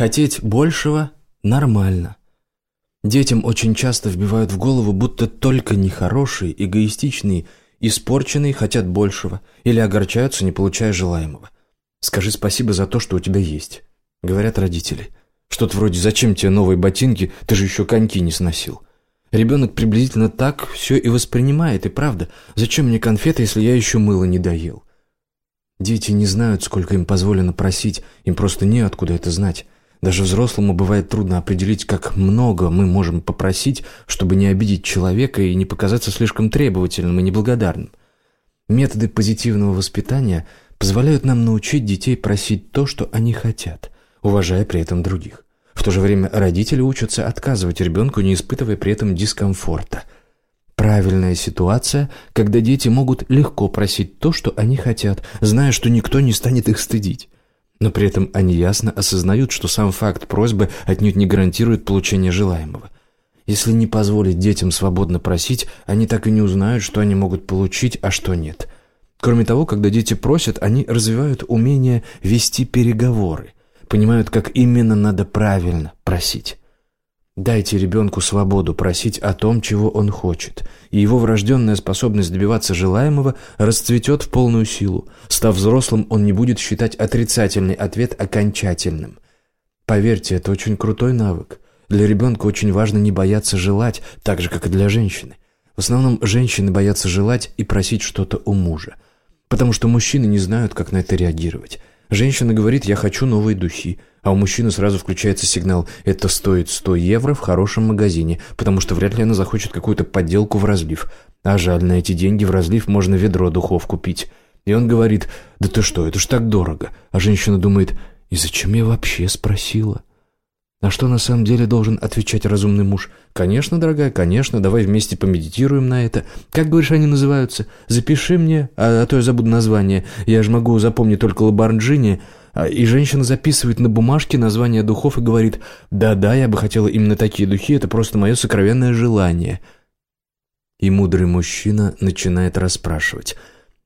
Хотеть большего – нормально. Детям очень часто вбивают в голову, будто только нехорошие, эгоистичные, испорченные хотят большего или огорчаются, не получая желаемого. Скажи спасибо за то, что у тебя есть. Говорят родители. Что-то вроде «Зачем тебе новые ботинки? Ты же еще коньки не сносил». Ребенок приблизительно так все и воспринимает, и правда. Зачем мне конфеты, если я еще мыло не доел? Дети не знают, сколько им позволено просить, им просто неоткуда это знать. Даже взрослому бывает трудно определить, как много мы можем попросить, чтобы не обидеть человека и не показаться слишком требовательным и неблагодарным. Методы позитивного воспитания позволяют нам научить детей просить то, что они хотят, уважая при этом других. В то же время родители учатся отказывать ребенку, не испытывая при этом дискомфорта. Правильная ситуация, когда дети могут легко просить то, что они хотят, зная, что никто не станет их стыдить. Но при этом они ясно осознают, что сам факт просьбы отнюдь не гарантирует получение желаемого. Если не позволить детям свободно просить, они так и не узнают, что они могут получить, а что нет. Кроме того, когда дети просят, они развивают умение вести переговоры – понимают, как именно надо правильно просить. Дайте ребенку свободу просить о том, чего он хочет, и его врожденная способность добиваться желаемого расцветет в полную силу. Став взрослым, он не будет считать отрицательный ответ окончательным. Поверьте, это очень крутой навык. Для ребенка очень важно не бояться желать, так же, как и для женщины. В основном женщины боятся желать и просить что-то у мужа, потому что мужчины не знают, как на это реагировать. Женщина говорит «я хочу новые духи», а у мужчины сразу включается сигнал «это стоит 100 евро в хорошем магазине», потому что вряд ли она захочет какую-то подделку в разлив. А жаль, на эти деньги в разлив можно ведро духов купить. И он говорит «да ты что, это ж так дорого». А женщина думает «и зачем я вообще спросила?» На что на самом деле должен отвечать разумный муж? «Конечно, дорогая, конечно, давай вместе помедитируем на это. Как, говоришь, они называются? Запиши мне, а, а то я забуду название. Я же могу запомнить только Лабарджини». А, и женщина записывает на бумажке название духов и говорит «Да-да, я бы хотела именно такие духи, это просто мое сокровенное желание». И мудрый мужчина начинает расспрашивать,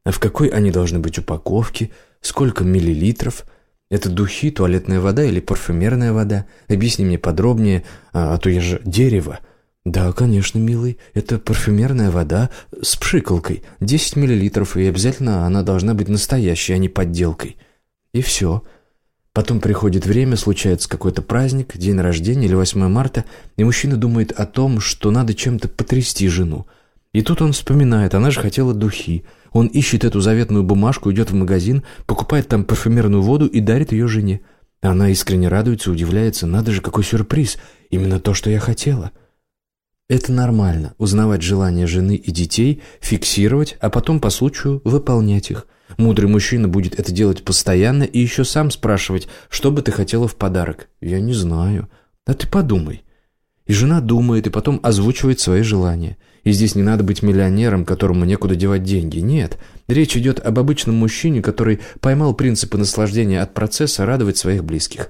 а в какой они должны быть упаковке, сколько миллилитров – это духи, туалетная вода или парфюмерная вода? Объясни мне подробнее, а, а то я же дерево». «Да, конечно, милый, это парфюмерная вода с пшикалкой, 10 миллилитров, и обязательно она должна быть настоящей, а не подделкой». И все. Потом приходит время, случается какой-то праздник, день рождения или 8 марта, и мужчина думает о том, что надо чем-то потрясти жену. И тут он вспоминает, она же хотела духи. Он ищет эту заветную бумажку, идет в магазин, покупает там парфюмерную воду и дарит ее жене. Она искренне радуется, удивляется. Надо же, какой сюрприз! Именно то, что я хотела. Это нормально – узнавать желания жены и детей, фиксировать, а потом по случаю выполнять их. Мудрый мужчина будет это делать постоянно и еще сам спрашивать, что бы ты хотела в подарок. Я не знаю. А ты подумай. И жена думает, и потом озвучивает свои желания. И здесь не надо быть миллионером, которому некуда девать деньги. Нет, речь идет об обычном мужчине, который поймал принципы наслаждения от процесса радовать своих близких.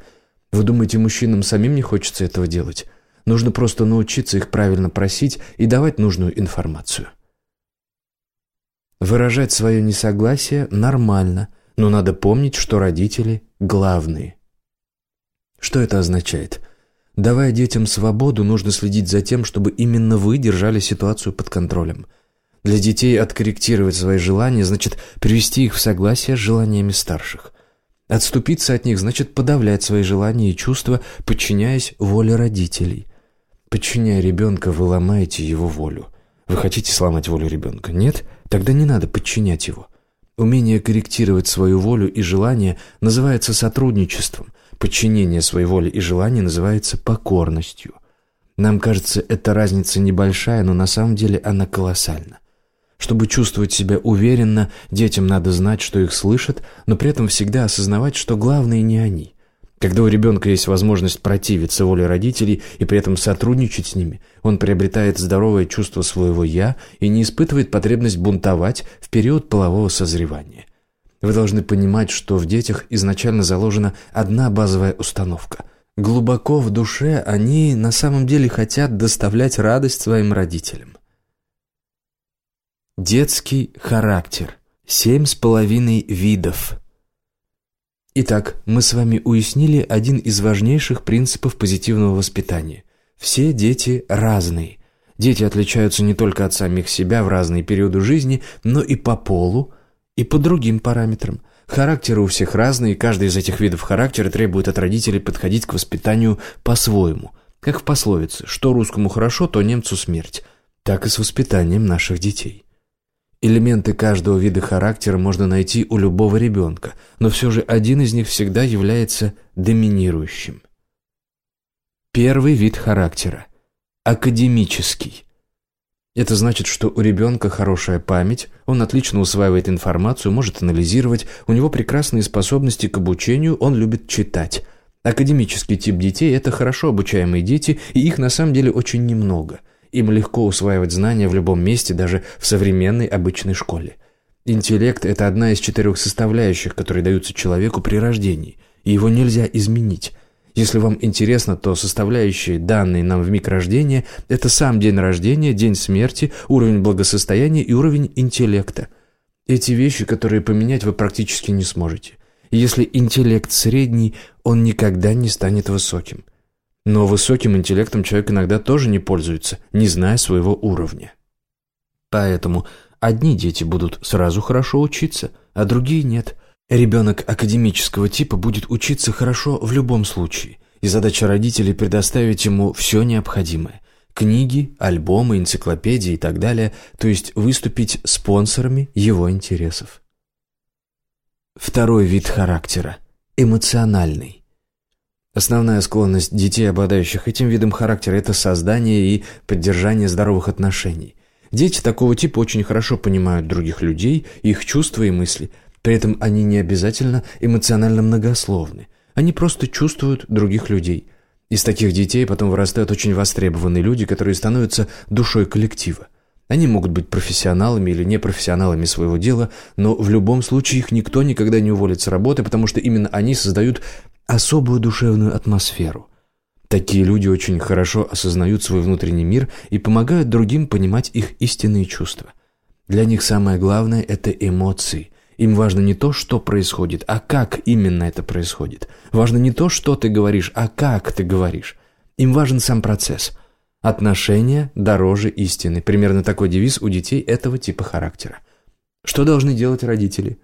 Вы думаете, мужчинам самим не хочется этого делать? Нужно просто научиться их правильно просить и давать нужную информацию. Выражать свое несогласие нормально, но надо помнить, что родители главные. Что это означает? – Давая детям свободу, нужно следить за тем, чтобы именно вы держали ситуацию под контролем. Для детей откорректировать свои желания значит привести их в согласие с желаниями старших. Отступиться от них значит подавлять свои желания и чувства, подчиняясь воле родителей. Подчиняя ребенка, вы ломаете его волю. Вы хотите сломать волю ребенка? Нет? Тогда не надо подчинять его. Умение корректировать свою волю и желания называется сотрудничеством – Подчинение своей воли и желания называется покорностью. Нам кажется, эта разница небольшая, но на самом деле она колоссальна. Чтобы чувствовать себя уверенно, детям надо знать, что их слышат, но при этом всегда осознавать, что главные не они. Когда у ребенка есть возможность противиться воле родителей и при этом сотрудничать с ними, он приобретает здоровое чувство своего «я» и не испытывает потребность бунтовать в период полового созревания. Вы должны понимать, что в детях изначально заложена одна базовая установка. Глубоко в душе они на самом деле хотят доставлять радость своим родителям. Детский характер. Семь с половиной видов. Итак, мы с вами уяснили один из важнейших принципов позитивного воспитания. Все дети разные. Дети отличаются не только от самих себя в разные периоды жизни, но и по полу, и по другим параметрам. Характеры у всех разные, и каждый из этих видов характера требует от родителей подходить к воспитанию по-своему. Как в пословице «что русскому хорошо, то немцу смерть», так и с воспитанием наших детей. Элементы каждого вида характера можно найти у любого ребенка, но все же один из них всегда является доминирующим. Первый вид характера – академический. Это значит, что у ребенка хорошая память, он отлично усваивает информацию, может анализировать, у него прекрасные способности к обучению, он любит читать. Академический тип детей – это хорошо обучаемые дети, и их на самом деле очень немного – им легко усваивать знания в любом месте, даже в современной обычной школе. Интеллект – это одна из четырех составляющих, которые даются человеку при рождении, и его нельзя изменить. Если вам интересно, то составляющие, данные нам в миг рождения – это сам день рождения, день смерти, уровень благосостояния и уровень интеллекта. Эти вещи, которые поменять вы практически не сможете. И если интеллект средний, он никогда не станет высоким. Но высоким интеллектом человек иногда тоже не пользуется, не зная своего уровня. Поэтому одни дети будут сразу хорошо учиться, а другие нет. Ребенок академического типа будет учиться хорошо в любом случае, и задача родителей предоставить ему все необходимое. Книги, альбомы, энциклопедии и так далее, то есть выступить спонсорами его интересов. Второй вид характера – эмоциональный. Основная склонность детей, обладающих этим видом характера, это создание и поддержание здоровых отношений. Дети такого типа очень хорошо понимают других людей, их чувства и мысли. При этом они не обязательно эмоционально многословны. Они просто чувствуют других людей. Из таких детей потом вырастают очень востребованные люди, которые становятся душой коллектива. Они могут быть профессионалами или непрофессионалами своего дела, но в любом случае их никто никогда не уволит с работы, потому что именно они создают особую душевную атмосферу. Такие люди очень хорошо осознают свой внутренний мир и помогают другим понимать их истинные чувства. Для них самое главное – это эмоции. Им важно не то, что происходит, а как именно это происходит. Важно не то, что ты говоришь, а как ты говоришь. Им важен сам процесс. Отношения дороже истины. Примерно такой девиз у детей этого типа характера. Что должны делать родители?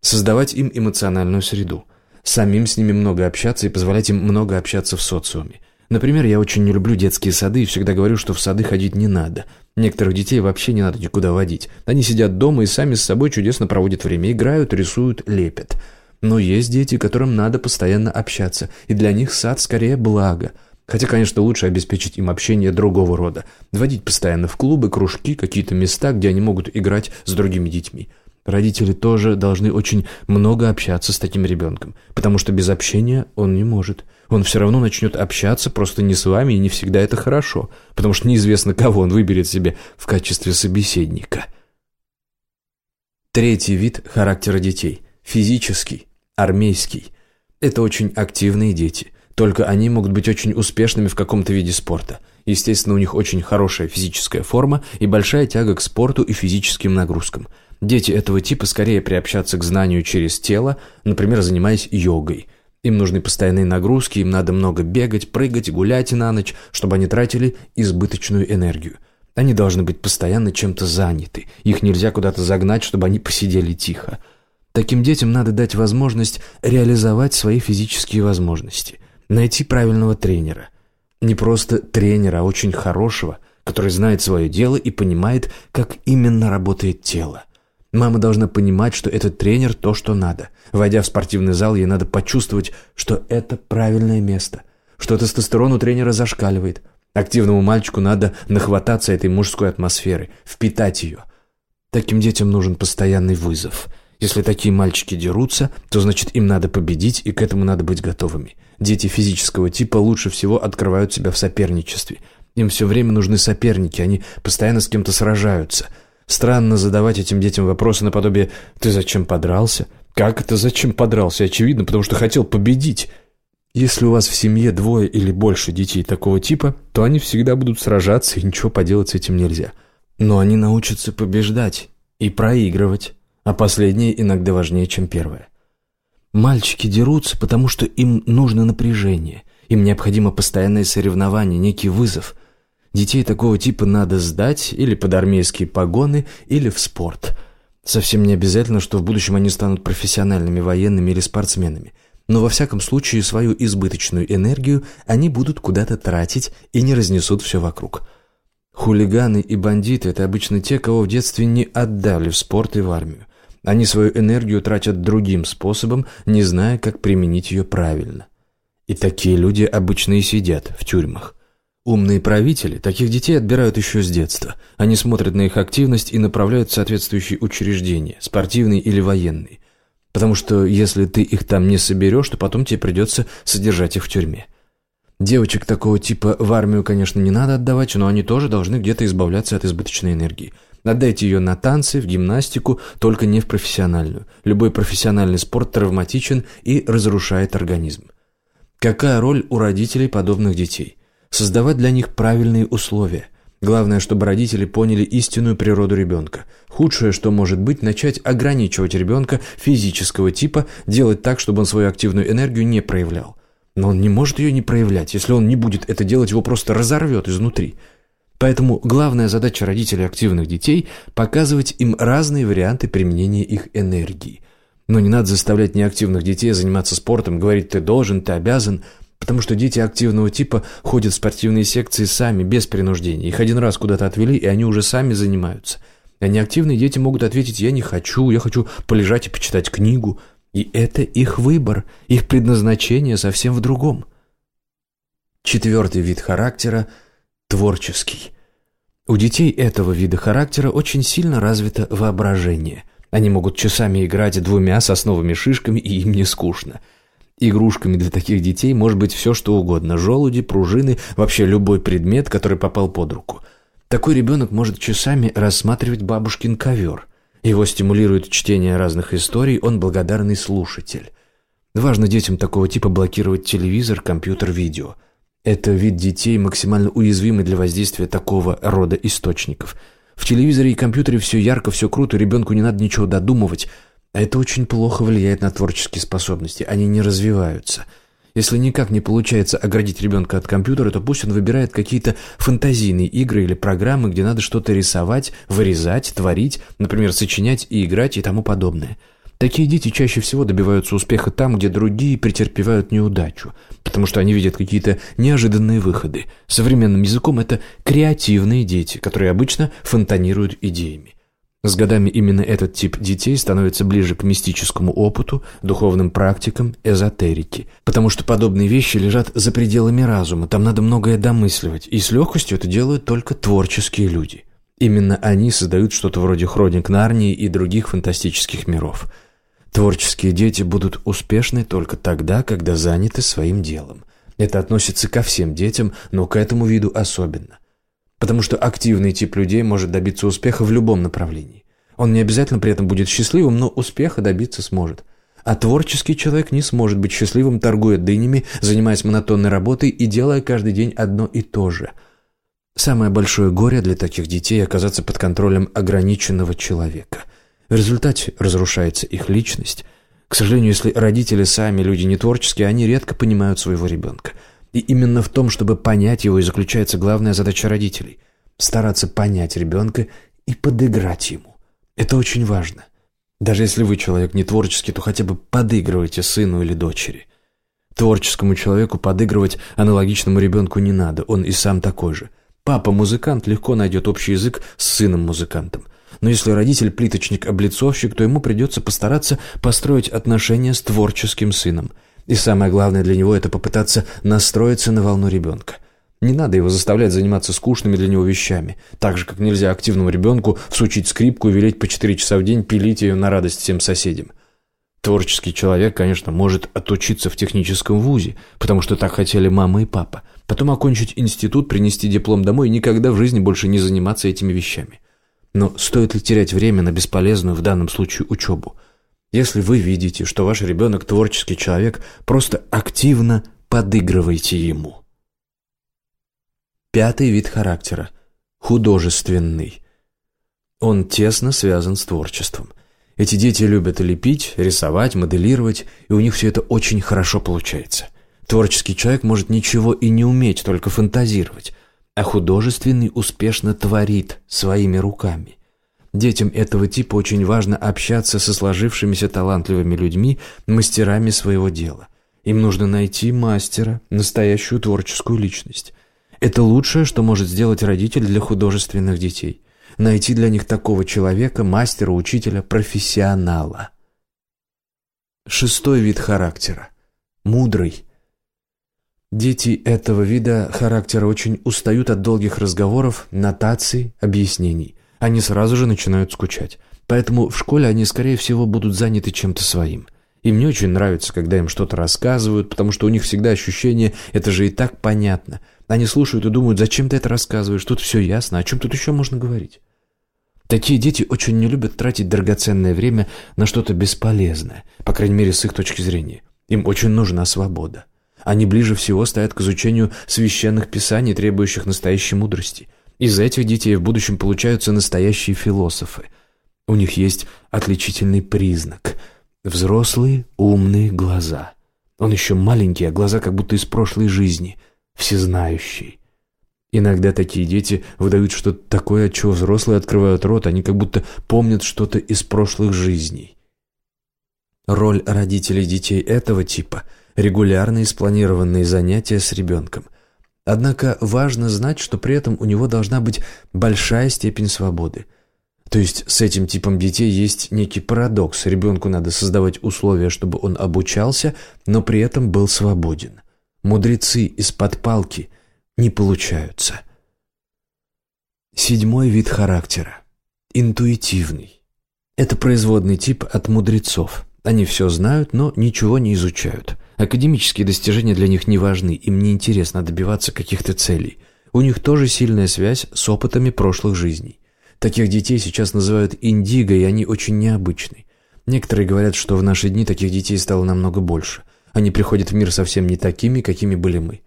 Создавать им эмоциональную среду – самим с ними много общаться и позволять им много общаться в социуме. Например, я очень не люблю детские сады и всегда говорю, что в сады ходить не надо. Некоторых детей вообще не надо никуда водить. Они сидят дома и сами с собой чудесно проводят время, играют, рисуют, лепят. Но есть дети, которым надо постоянно общаться, и для них сад скорее благо. Хотя, конечно, лучше обеспечить им общение другого рода. Водить постоянно в клубы, кружки, какие-то места, где они могут играть с другими детьми. Родители тоже должны очень много общаться с таким ребенком, потому что без общения он не может. Он все равно начнет общаться, просто не с вами, и не всегда это хорошо, потому что неизвестно, кого он выберет себе в качестве собеседника. Третий вид характера детей – физический, армейский. Это очень активные дети, только они могут быть очень успешными в каком-то виде спорта. Естественно, у них очень хорошая физическая форма и большая тяга к спорту и физическим нагрузкам – Дети этого типа скорее приобщаться к знанию через тело, например, занимаясь йогой. Им нужны постоянные нагрузки, им надо много бегать, прыгать, гулять на ночь, чтобы они тратили избыточную энергию. Они должны быть постоянно чем-то заняты. Их нельзя куда-то загнать, чтобы они посидели тихо. Таким детям надо дать возможность реализовать свои физические возможности. Найти правильного тренера. Не просто тренера, а очень хорошего, который знает свое дело и понимает, как именно работает тело. Мама должна понимать, что этот тренер то, что надо. Войдя в спортивный зал, ей надо почувствовать, что это правильное место, что тестостерон у тренера зашкаливает. Активному мальчику надо нахвататься этой мужской атмосферы, впитать ее. Таким детям нужен постоянный вызов. Если такие мальчики дерутся, то значит им надо победить, и к этому надо быть готовыми. Дети физического типа лучше всего открывают себя в соперничестве. Им все время нужны соперники, они постоянно с кем-то сражаются – Странно задавать этим детям вопросы наподобие «Ты зачем подрался?» «Как это зачем подрался?» Очевидно, потому что хотел победить. Если у вас в семье двое или больше детей такого типа, то они всегда будут сражаться, и ничего поделать с этим нельзя. Но они научатся побеждать и проигрывать, а последнее иногда важнее, чем первое. Мальчики дерутся, потому что им нужно напряжение, им необходимо постоянное соревнование, некий вызов. Детей такого типа надо сдать или под армейские погоны, или в спорт. Совсем не обязательно, что в будущем они станут профессиональными военными или спортсменами. Но во всяком случае свою избыточную энергию они будут куда-то тратить и не разнесут все вокруг. Хулиганы и бандиты – это обычно те, кого в детстве не отдали в спорт и в армию. Они свою энергию тратят другим способом, не зная, как применить ее правильно. И такие люди обычно и сидят в тюрьмах. Умные правители таких детей отбирают еще с детства. Они смотрят на их активность и направляют в соответствующие учреждения, спортивные или военные. Потому что если ты их там не соберешь, то потом тебе придется содержать их в тюрьме. Девочек такого типа в армию, конечно, не надо отдавать, но они тоже должны где-то избавляться от избыточной энергии. Отдайте ее на танцы, в гимнастику, только не в профессиональную. Любой профессиональный спорт травматичен и разрушает организм. Какая роль у родителей подобных детей? Создавать для них правильные условия. Главное, чтобы родители поняли истинную природу ребенка. Худшее, что может быть, начать ограничивать ребенка физического типа, делать так, чтобы он свою активную энергию не проявлял. Но он не может ее не проявлять. Если он не будет это делать, его просто разорвет изнутри. Поэтому главная задача родителей активных детей – показывать им разные варианты применения их энергии. Но не надо заставлять неактивных детей заниматься спортом, говорить «ты должен», «ты обязан», потому что дети активного типа ходят в спортивные секции сами, без принуждения. Их один раз куда-то отвели, и они уже сами занимаются. А неактивные дети могут ответить «я не хочу, я хочу полежать и почитать книгу», и это их выбор, их предназначение совсем в другом. Четвертый вид характера – творческий. У детей этого вида характера очень сильно развито воображение. Они могут часами играть двумя сосновыми шишками, и им не скучно. Игрушками для таких детей может быть все, что угодно – желуди, пружины, вообще любой предмет, который попал под руку. Такой ребенок может часами рассматривать бабушкин ковер – его стимулирует чтение разных историй, он благодарный слушатель. Важно детям такого типа блокировать телевизор, компьютер, видео. Это вид детей максимально уязвимый для воздействия такого рода источников. В телевизоре и компьютере все ярко, все круто, ребенку не надо ничего додумывать, а это очень плохо влияет на творческие способности, они не развиваются – если никак не получается оградить ребенка от компьютера, то пусть он выбирает какие-то фантазийные игры или программы, где надо что-то рисовать, вырезать, творить, например, сочинять и играть и тому подобное. Такие дети чаще всего добиваются успеха там, где другие претерпевают неудачу, потому что они видят какие-то неожиданные выходы. Современным языком это креативные дети, которые обычно фонтанируют идеями. С годами именно этот тип детей становится ближе к мистическому опыту, духовным практикам, эзотерике, потому что подобные вещи лежат за пределами разума, там надо многое домысливать, и с легкостью это делают только творческие люди. Именно они создают что-то вроде хроник Нарнии и других фантастических миров. Творческие дети будут успешны только тогда, когда заняты своим делом. Это относится ко всем детям, но к этому виду особенно. Потому что активный тип людей может добиться успеха в любом направлении. Он не обязательно при этом будет счастливым, но успеха добиться сможет. А творческий человек не сможет быть счастливым, торгуя дынями, занимаясь монотонной работой и делая каждый день одно и то же. Самое большое горе для таких детей – оказаться под контролем ограниченного человека. В результате разрушается их личность. К сожалению, если родители сами люди не творческие, они редко понимают своего ребенка – и именно в том, чтобы понять его, и заключается главная задача родителей – стараться понять ребенка и подыграть ему. Это очень важно. Даже если вы человек не творческий, то хотя бы подыгрывайте сыну или дочери. Творческому человеку подыгрывать аналогичному ребенку не надо, он и сам такой же. Папа-музыкант легко найдет общий язык с сыном-музыкантом. Но если родитель плиточник-облицовщик, то ему придется постараться построить отношения с творческим сыном – и самое главное для него – это попытаться настроиться на волну ребенка. Не надо его заставлять заниматься скучными для него вещами. Так же, как нельзя активному ребенку всучить скрипку и велеть по 4 часа в день пилить ее на радость всем соседям. Творческий человек, конечно, может отучиться в техническом вузе, потому что так хотели мама и папа. Потом окончить институт, принести диплом домой и никогда в жизни больше не заниматься этими вещами. Но стоит ли терять время на бесполезную в данном случае учебу? Если вы видите, что ваш ребенок творческий человек, просто активно подыгрывайте ему. Пятый вид характера – художественный. Он тесно связан с творчеством. Эти дети любят лепить, рисовать, моделировать, и у них все это очень хорошо получается. Творческий человек может ничего и не уметь, только фантазировать, а художественный успешно творит своими руками. Детям этого типа очень важно общаться со сложившимися талантливыми людьми, мастерами своего дела. Им нужно найти мастера, настоящую творческую личность. Это лучшее, что может сделать родитель для художественных детей. Найти для них такого человека, мастера, учителя, профессионала. Шестой вид характера. Мудрый. Дети этого вида характера очень устают от долгих разговоров, нотаций, объяснений. Они сразу же начинают скучать. Поэтому в школе они, скорее всего, будут заняты чем-то своим. Им не очень нравится, когда им что-то рассказывают, потому что у них всегда ощущение «это же и так понятно». Они слушают и думают «зачем ты это рассказываешь? Тут все ясно, о чем тут еще можно говорить?» Такие дети очень не любят тратить драгоценное время на что-то бесполезное, по крайней мере, с их точки зрения. Им очень нужна свобода. Они ближе всего стоят к изучению священных писаний, требующих настоящей мудрости. Из этих детей в будущем получаются настоящие философы. У них есть отличительный признак – Взрослые, умные глаза. Он еще маленький, а глаза как будто из прошлой жизни, всезнающий. Иногда такие дети выдают что-то такое, от чего взрослые открывают рот, они как будто помнят что-то из прошлых жизней. Роль родителей детей этого типа – регулярные спланированные занятия с ребенком. Однако важно знать, что при этом у него должна быть большая степень свободы – то есть с этим типом детей есть некий парадокс. Ребенку надо создавать условия, чтобы он обучался, но при этом был свободен. Мудрецы из-под палки не получаются. Седьмой вид характера. Интуитивный. Это производный тип от мудрецов. Они все знают, но ничего не изучают. Академические достижения для них не важны, им не интересно добиваться каких-то целей. У них тоже сильная связь с опытами прошлых жизней. Таких детей сейчас называют индиго, и они очень необычны. Некоторые говорят, что в наши дни таких детей стало намного больше. Они приходят в мир совсем не такими, какими были мы.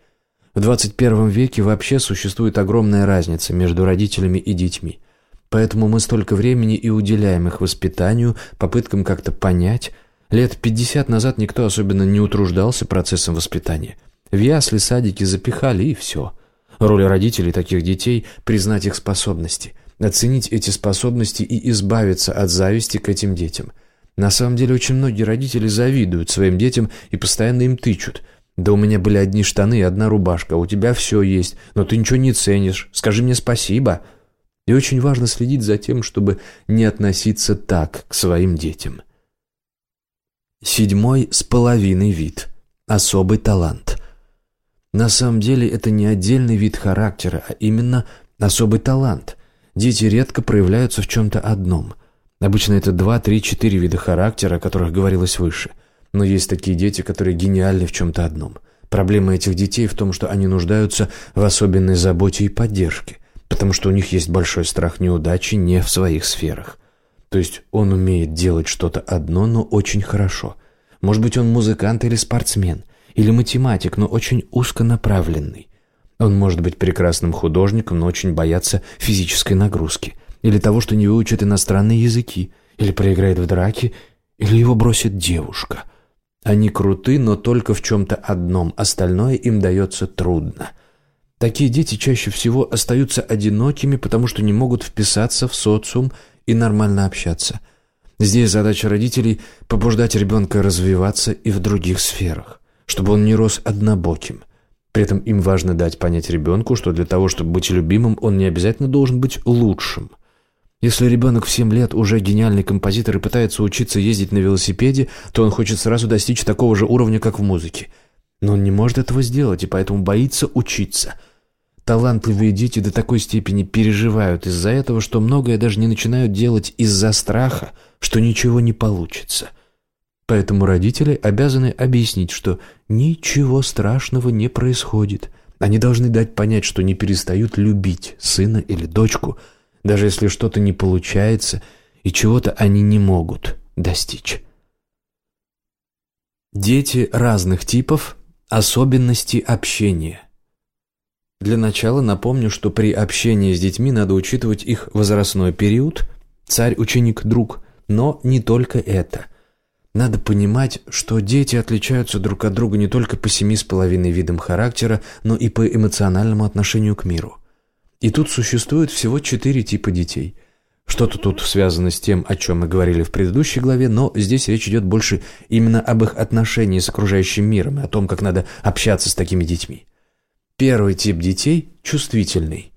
В 21 веке вообще существует огромная разница между родителями и детьми. Поэтому мы столько времени и уделяем их воспитанию, попыткам как-то понять. Лет 50 назад никто особенно не утруждался процессом воспитания. В ясли, садики запихали и все. Роль родителей таких детей – признать их способности – оценить эти способности и избавиться от зависти к этим детям. На самом деле очень многие родители завидуют своим детям и постоянно им тычут. «Да у меня были одни штаны и одна рубашка, а у тебя все есть, но ты ничего не ценишь, скажи мне спасибо». И очень важно следить за тем, чтобы не относиться так к своим детям. Седьмой с половиной вид. Особый талант. На самом деле это не отдельный вид характера, а именно особый талант. Дети редко проявляются в чем-то одном. Обычно это два, три, четыре вида характера, о которых говорилось выше. Но есть такие дети, которые гениальны в чем-то одном. Проблема этих детей в том, что они нуждаются в особенной заботе и поддержке, потому что у них есть большой страх неудачи не в своих сферах. То есть он умеет делать что-то одно, но очень хорошо. Может быть, он музыкант или спортсмен, или математик, но очень узконаправленный. Он может быть прекрасным художником, но очень бояться физической нагрузки. Или того, что не выучит иностранные языки. Или проиграет в драке. Или его бросит девушка. Они круты, но только в чем-то одном. Остальное им дается трудно. Такие дети чаще всего остаются одинокими, потому что не могут вписаться в социум и нормально общаться. Здесь задача родителей – побуждать ребенка развиваться и в других сферах, чтобы он не рос однобоким. При этом им важно дать понять ребенку, что для того, чтобы быть любимым, он не обязательно должен быть лучшим. Если ребенок в 7 лет уже гениальный композитор и пытается учиться ездить на велосипеде, то он хочет сразу достичь такого же уровня, как в музыке. Но он не может этого сделать и поэтому боится учиться. Талантливые дети до такой степени переживают из-за этого, что многое даже не начинают делать из-за страха, что ничего не получится. Поэтому родители обязаны объяснить, что ничего страшного не происходит. Они должны дать понять, что не перестают любить сына или дочку, даже если что-то не получается и чего-то они не могут достичь. Дети разных типов, особенности общения. Для начала напомню, что при общении с детьми надо учитывать их возрастной период, царь, ученик, друг – Но не только это. Надо понимать, что дети отличаются друг от друга не только по семи с половиной видам характера, но и по эмоциональному отношению к миру. И тут существует всего четыре типа детей – что-то тут связано с тем, о чем мы говорили в предыдущей главе, но здесь речь идет больше именно об их отношении с окружающим миром и о том, как надо общаться с такими детьми. Первый тип детей – чувствительный.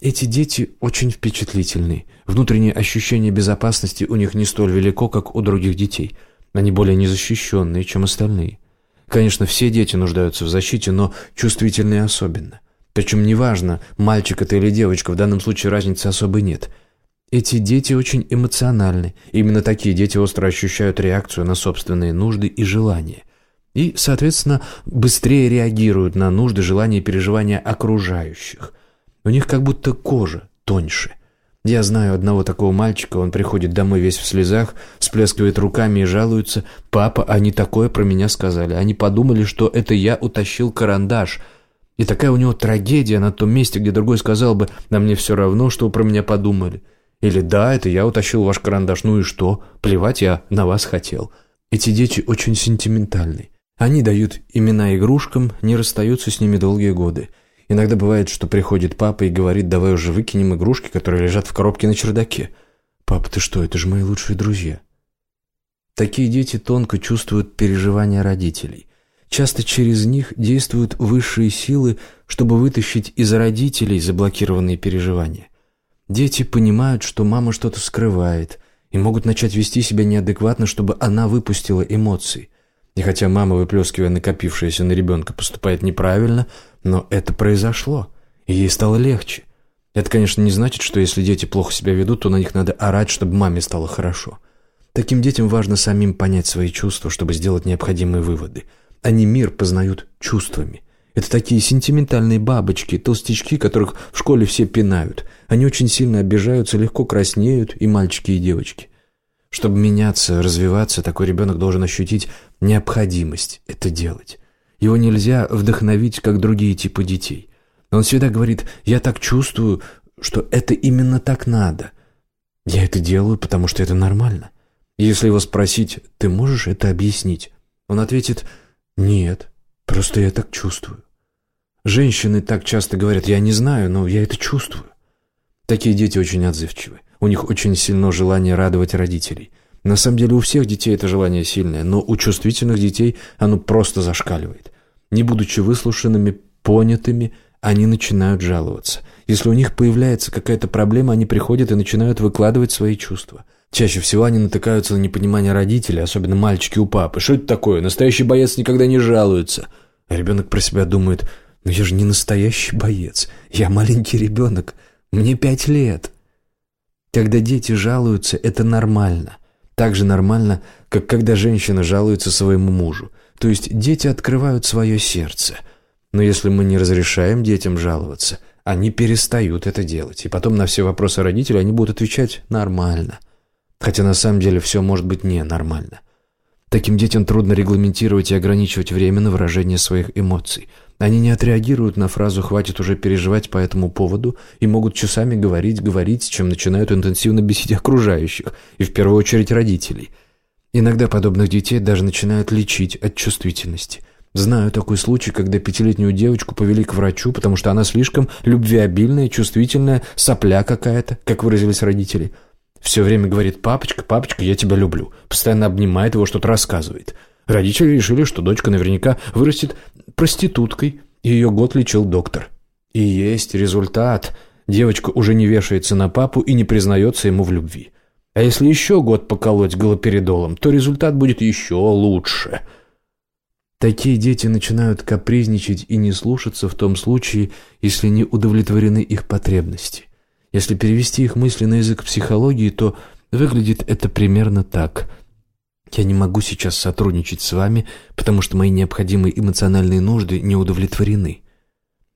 Эти дети очень впечатлительны. Внутреннее ощущение безопасности у них не столь велико, как у других детей. Они более незащищенные, чем остальные. Конечно, все дети нуждаются в защите, но чувствительные особенно. Причем неважно, мальчик это или девочка, в данном случае разницы особой нет – эти дети очень эмоциональны. Именно такие дети остро ощущают реакцию на собственные нужды и желания. И, соответственно, быстрее реагируют на нужды, желания и переживания окружающих. У них как будто кожа тоньше. Я знаю одного такого мальчика, он приходит домой весь в слезах, сплескивает руками и жалуется. «Папа, они такое про меня сказали. Они подумали, что это я утащил карандаш». И такая у него трагедия на том месте, где другой сказал бы «На мне все равно, что про меня подумали». Или «Да, это я утащил ваш карандаш, ну и что? Плевать я на вас хотел». Эти дети очень сентиментальны. Они дают имена игрушкам, не расстаются с ними долгие годы. Иногда бывает, что приходит папа и говорит «давай уже выкинем игрушки, которые лежат в коробке на чердаке». «Папа, ты что, это же мои лучшие друзья». Такие дети тонко чувствуют переживания родителей. Часто через них действуют высшие силы, чтобы вытащить из родителей заблокированные переживания. Дети понимают, что мама что-то скрывает, и могут начать вести себя неадекватно, чтобы она выпустила эмоции. И хотя мама, выплескивая накопившееся на ребенка, поступает неправильно, но это произошло, и ей стало легче. Это, конечно, не значит, что если дети плохо себя ведут, то на них надо орать, чтобы маме стало хорошо. Таким детям важно самим понять свои чувства, чтобы сделать необходимые выводы. Они мир познают чувствами. Это такие сентиментальные бабочки, толстячки, которых в школе все пинают. Они очень сильно обижаются, легко краснеют, и мальчики, и девочки. Чтобы меняться, развиваться, такой ребенок должен ощутить необходимость это делать. Его нельзя вдохновить, как другие типы детей. Он всегда говорит «я так чувствую, что это именно так надо». Я это делаю, потому что это нормально. если его спросить «ты можешь это объяснить?» Он ответит «нет, просто я так чувствую». Женщины так часто говорят «я не знаю, но я это чувствую». Такие дети очень отзывчивы. У них очень сильно желание радовать родителей. На самом деле у всех детей это желание сильное, но у чувствительных детей оно просто зашкаливает. Не будучи выслушанными, понятыми, они начинают жаловаться. Если у них появляется какая-то проблема, они приходят и начинают выкладывать свои чувства. Чаще всего они натыкаются на непонимание родителей, особенно мальчики у папы. Что это такое? Настоящий боец никогда не жалуется. А ребенок про себя думает – но я же не настоящий боец. Я маленький ребенок. Мне пять лет. Когда дети жалуются, это нормально. Так же нормально, как когда женщина жалуется своему мужу. То есть дети открывают свое сердце. Но если мы не разрешаем детям жаловаться, они перестают это делать. И потом на все вопросы родителей они будут отвечать «нормально». Хотя на самом деле все может быть ненормально. Таким детям трудно регламентировать и ограничивать время на выражение своих эмоций – они не отреагируют на фразу «хватит уже переживать по этому поводу» и могут часами говорить, говорить, чем начинают интенсивно бесить окружающих, и в первую очередь родителей. Иногда подобных детей даже начинают лечить от чувствительности. Знаю такой случай, когда пятилетнюю девочку повели к врачу, потому что она слишком любвеобильная, чувствительная, сопля какая-то, как выразились родители. Все время говорит «папочка, папочка, я тебя люблю», постоянно обнимает его, что-то рассказывает – Родители решили, что дочка наверняка вырастет проституткой, и ее год лечил доктор. И есть результат. Девочка уже не вешается на папу и не признается ему в любви. А если еще год поколоть галоперидолом, то результат будет еще лучше. Такие дети начинают капризничать и не слушаться в том случае, если не удовлетворены их потребности. Если перевести их мысли на язык психологии, то выглядит это примерно так – я не могу сейчас сотрудничать с вами, потому что мои необходимые эмоциональные нужды не удовлетворены.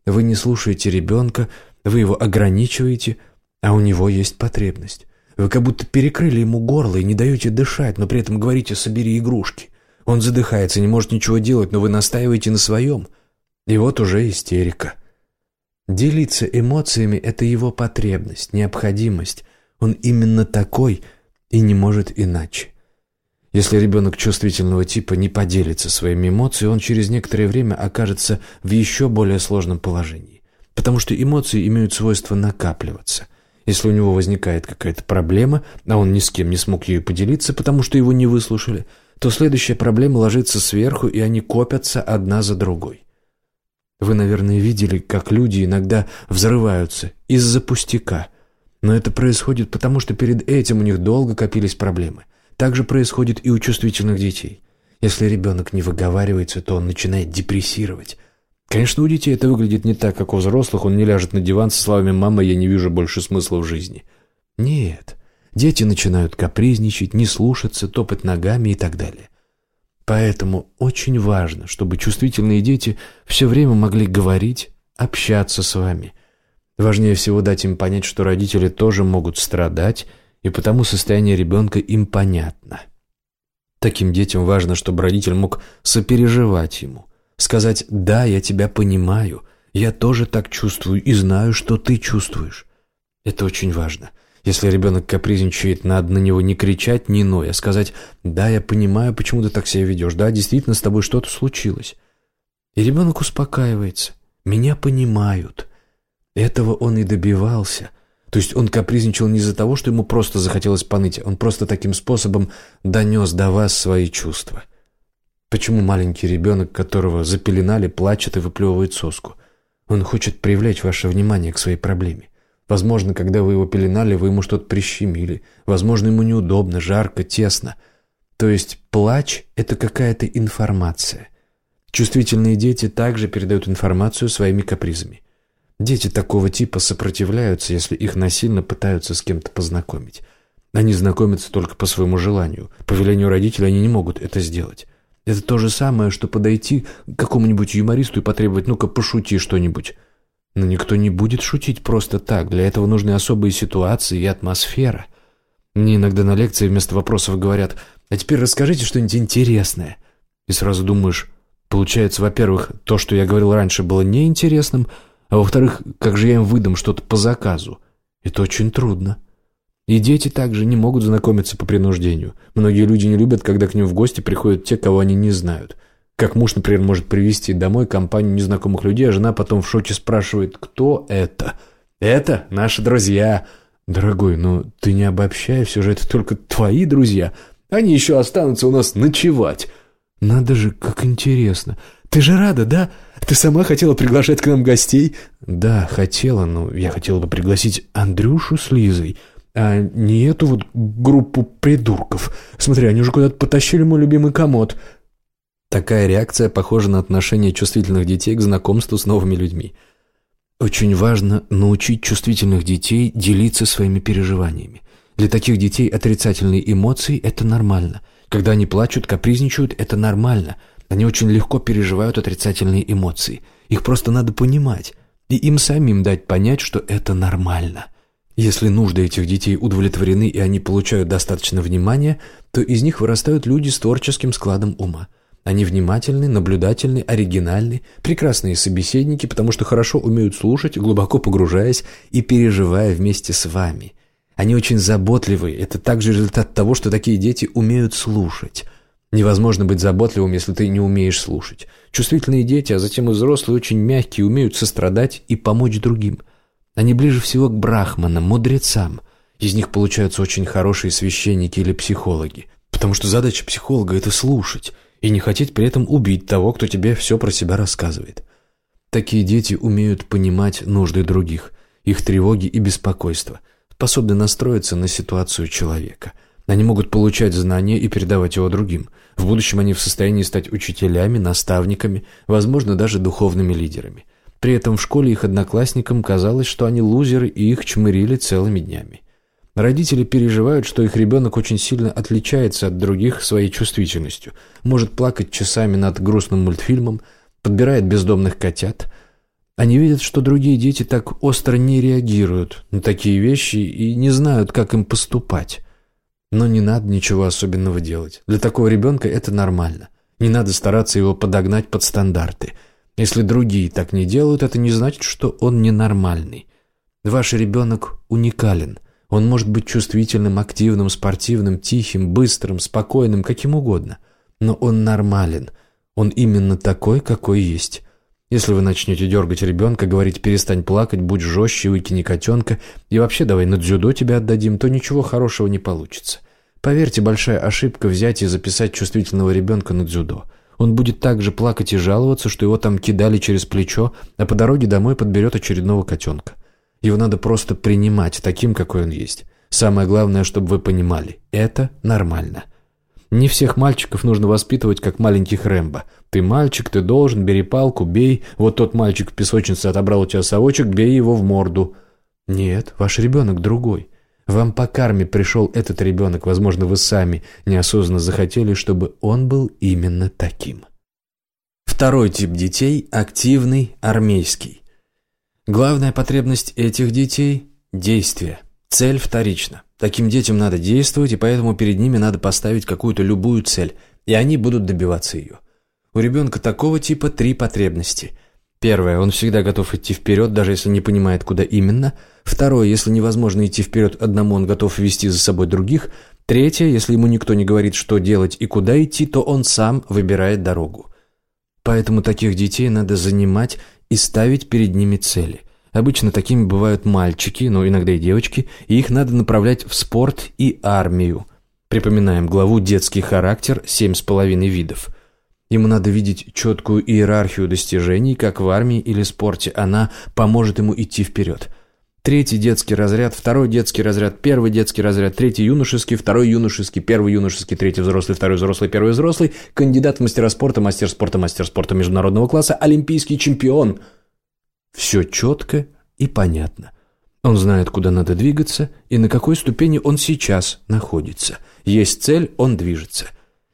Вы не слушаете ребенка, вы его ограничиваете, а у него есть потребность. Вы как будто перекрыли ему горло и не даете дышать, но при этом говорите «собери игрушки». Он задыхается, не может ничего делать, но вы настаиваете на своем. И вот уже истерика. Делиться эмоциями – это его потребность, необходимость. Он именно такой – и не может иначе. Если ребенок чувствительного типа не поделится своими эмоциями, он через некоторое время окажется в еще более сложном положении. Потому что эмоции имеют свойство накапливаться. Если у него возникает какая-то проблема, а он ни с кем не смог ею поделиться, потому что его не выслушали, то следующая проблема ложится сверху, и они копятся одна за другой. Вы, наверное, видели, как люди иногда взрываются из-за пустяка. Но это происходит потому, что перед этим у них долго копились проблемы. Так же происходит и у чувствительных детей. Если ребенок не выговаривается, то он начинает депрессировать. Конечно, у детей это выглядит не так, как у взрослых, он не ляжет на диван со словами «мама, я не вижу больше смысла в жизни». Нет, дети начинают капризничать, не слушаться, топать ногами и так далее. Поэтому очень важно, чтобы чувствительные дети все время могли говорить, общаться с вами. Важнее всего дать им понять, что родители тоже могут страдать, и потому состояние ребенка им понятно. Таким детям важно, чтобы родитель мог сопереживать ему, сказать «да, я тебя понимаю», «я тоже так чувствую и знаю, что ты чувствуешь». Это очень важно. Если ребенок капризничает, надо на него не кричать, не ной, а сказать «да, я понимаю, почему ты так себя ведешь, да, действительно с тобой что-то случилось». И ребенок успокаивается. «Меня понимают». Этого он и добивался – то есть он капризничал не из-за того, что ему просто захотелось поныть, он просто таким способом донес до вас свои чувства. Почему маленький ребенок, которого запеленали, плачет и выплевывает соску? Он хочет привлечь ваше внимание к своей проблеме. Возможно, когда вы его пеленали, вы ему что-то прищемили. Возможно, ему неудобно, жарко, тесно. То есть плач – это какая-то информация. Чувствительные дети также передают информацию своими капризами. Дети такого типа сопротивляются, если их насильно пытаются с кем-то познакомить. Они знакомятся только по своему желанию. По велению родителей они не могут это сделать. Это то же самое, что подойти к какому-нибудь юмористу и потребовать «ну-ка, пошути что-нибудь». Но никто не будет шутить просто так. Для этого нужны особые ситуации и атмосфера. Мне иногда на лекции вместо вопросов говорят «а теперь расскажите что-нибудь интересное». И сразу думаешь, получается, во-первых, то, что я говорил раньше, было неинтересным – а во-вторых, как же я им выдам что-то по заказу? Это очень трудно. И дети также не могут знакомиться по принуждению. Многие люди не любят, когда к ним в гости приходят те, кого они не знают. Как муж, например, может привести домой компанию незнакомых людей, а жена потом в шоке спрашивает, кто это? Это наши друзья. Дорогой, ну ты не обобщай, все же это только твои друзья. Они еще останутся у нас ночевать. Надо же, как интересно. Ты же рада, да? Ты сама хотела приглашать к нам гостей?» «Да, хотела, но я хотела бы пригласить Андрюшу с Лизой, а не эту вот группу придурков. Смотри, они уже куда-то потащили мой любимый комод». Такая реакция похожа на отношение чувствительных детей к знакомству с новыми людьми. Очень важно научить чувствительных детей делиться своими переживаниями. Для таких детей отрицательные эмоции – это нормально. Когда они плачут, капризничают – это нормально – они очень легко переживают отрицательные эмоции. Их просто надо понимать. И им самим дать понять, что это нормально. Если нужды этих детей удовлетворены и они получают достаточно внимания, то из них вырастают люди с творческим складом ума. Они внимательны, наблюдательны, оригинальны, прекрасные собеседники, потому что хорошо умеют слушать, глубоко погружаясь и переживая вместе с вами. Они очень заботливые. Это также результат того, что такие дети умеют слушать. Невозможно быть заботливым, если ты не умеешь слушать. Чувствительные дети, а затем и взрослые, очень мягкие, умеют сострадать и помочь другим. Они ближе всего к брахманам, мудрецам. Из них получаются очень хорошие священники или психологи. Потому что задача психолога – это слушать и не хотеть при этом убить того, кто тебе все про себя рассказывает. Такие дети умеют понимать нужды других, их тревоги и беспокойства, способны настроиться на ситуацию человека – они могут получать знания и передавать его другим. В будущем они в состоянии стать учителями, наставниками, возможно, даже духовными лидерами. При этом в школе их одноклассникам казалось, что они лузеры и их чмырили целыми днями. Родители переживают, что их ребенок очень сильно отличается от других своей чувствительностью, может плакать часами над грустным мультфильмом, подбирает бездомных котят. Они видят, что другие дети так остро не реагируют на такие вещи и не знают, как им поступать. Но не надо ничего особенного делать. Для такого ребенка это нормально. Не надо стараться его подогнать под стандарты. Если другие так не делают, это не значит, что он ненормальный. Ваш ребенок уникален. Он может быть чувствительным, активным, спортивным, тихим, быстрым, спокойным, каким угодно. Но он нормален. Он именно такой, какой есть. Если вы начнете дергать ребенка, говорить «перестань плакать», «будь жестче», «выкини котенка» и вообще «давай на дзюдо тебя отдадим», то ничего хорошего не получится. Поверьте, большая ошибка взять и записать чувствительного ребенка на дзюдо. Он будет так же плакать и жаловаться, что его там кидали через плечо, а по дороге домой подберет очередного котенка. Его надо просто принимать таким, какой он есть. Самое главное, чтобы вы понимали, это нормально. Не всех мальчиков нужно воспитывать, как маленьких Рэмбо. Ты мальчик, ты должен, бери палку, бей. Вот тот мальчик в песочнице отобрал у тебя совочек, бей его в морду. Нет, ваш ребенок другой. Вам по карме пришел этот ребенок, возможно, вы сами неосознанно захотели, чтобы он был именно таким. Второй тип детей – активный, армейский. Главная потребность этих детей – действие. Цель вторична. Таким детям надо действовать, и поэтому перед ними надо поставить какую-то любую цель, и они будут добиваться ее. У ребенка такого типа три потребности. Первое, он всегда готов идти вперед, даже если не понимает, куда именно. Второе, если невозможно идти вперед одному, он готов вести за собой других. Третье, если ему никто не говорит, что делать и куда идти, то он сам выбирает дорогу. Поэтому таких детей надо занимать и ставить перед ними цели. Обычно такими бывают мальчики, но иногда и девочки, и их надо направлять в спорт и армию. Припоминаем главу «Детский характер. Семь с половиной видов». Ему надо видеть четкую иерархию достижений, как в армии или спорте. Она поможет ему идти вперед. Третий детский разряд, второй детский разряд, первый детский разряд, третий юношеский, второй юношеский, первый юношеский, третий взрослый, второй взрослый, первый взрослый, кандидат в мастера спорта, мастер спорта, мастер спорта международного класса, олимпийский чемпион. Все четко и понятно. Он знает, куда надо двигаться и на какой ступени он сейчас находится. Есть цель, он движется.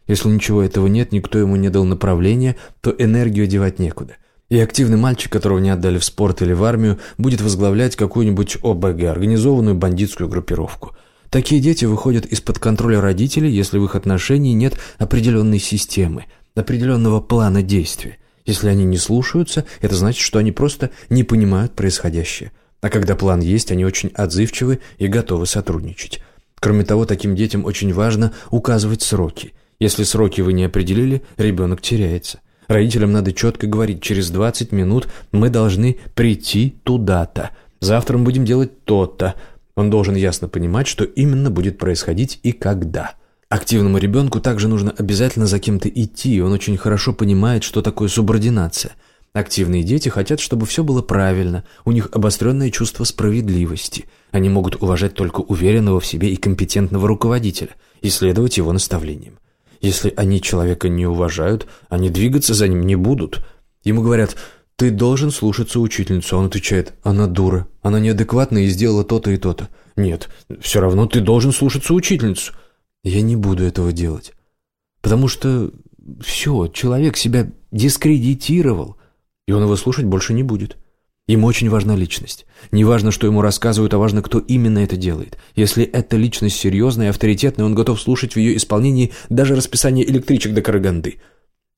Если ничего этого нет, никто ему не дал направления, то энергию девать некуда. И активный мальчик, которого не отдали в спорт или в армию, будет возглавлять какую-нибудь ОБГ, организованную бандитскую группировку. Такие дети выходят из-под контроля родителей, если в их отношении нет определенной системы, определенного плана действия. Если они не слушаются, это значит, что они просто не понимают происходящее. А когда план есть, они очень отзывчивы и готовы сотрудничать. Кроме того, таким детям очень важно указывать сроки. Если сроки вы не определили, ребенок теряется. Родителям надо четко говорить, через 20 минут мы должны прийти туда-то. Завтра мы будем делать то-то. Он должен ясно понимать, что именно будет происходить и когда. Активному ребенку также нужно обязательно за кем-то идти, он очень хорошо понимает, что такое субординация. Активные дети хотят, чтобы все было правильно, у них обостренное чувство справедливости. Они могут уважать только уверенного в себе и компетентного руководителя и следовать его наставлениям. Если они человека не уважают, они двигаться за ним не будут. Ему говорят «ты должен слушаться учительницу», он отвечает «она дура, она неадекватна и сделала то-то и то-то». «Нет, все равно ты должен слушаться учительницу». Я не буду этого делать. Потому что все, человек себя дискредитировал, и он его слушать больше не будет. Ему очень важна личность. Не важно, что ему рассказывают, а важно, кто именно это делает. Если эта личность серьезная и авторитетная, он готов слушать в ее исполнении даже расписание электричек до Караганды.